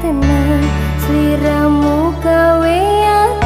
tenang. Seliramu kawean